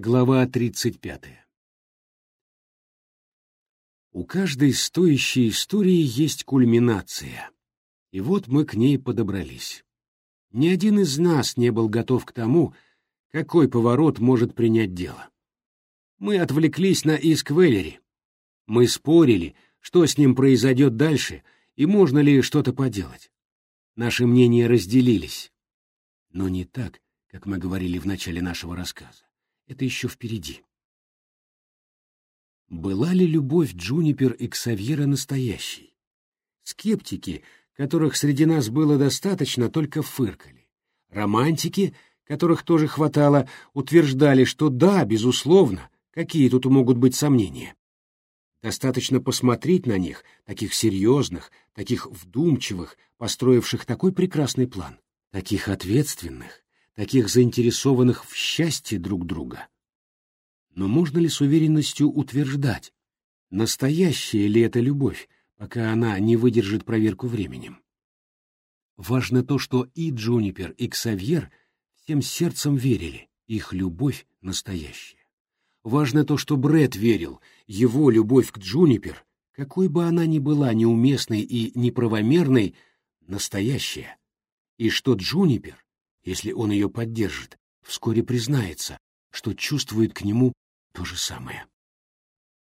Глава 35. У каждой стоящей истории есть кульминация, и вот мы к ней подобрались. Ни один из нас не был готов к тому, какой поворот может принять дело. Мы отвлеклись на иск Веллери. Мы спорили, что с ним произойдет дальше и можно ли что-то поделать. Наши мнения разделились. Но не так, как мы говорили в начале нашего рассказа. Это еще впереди. Была ли любовь Джунипер и Ксавьера настоящей? Скептики, которых среди нас было достаточно, только фыркали. Романтики, которых тоже хватало, утверждали, что да, безусловно, какие тут могут быть сомнения. Достаточно посмотреть на них, таких серьезных, таких вдумчивых, построивших такой прекрасный план, таких ответственных, таких заинтересованных в счастье друг друга. Но можно ли с уверенностью утверждать, настоящая ли это любовь, пока она не выдержит проверку временем? Важно то, что и Джунипер, и Ксавьер всем сердцем верили, их любовь настоящая. Важно то, что Бред верил, его любовь к Джунипер, какой бы она ни была неуместной и неправомерной, настоящая, и что Джунипер если он ее поддержит, вскоре признается, что чувствует к нему то же самое.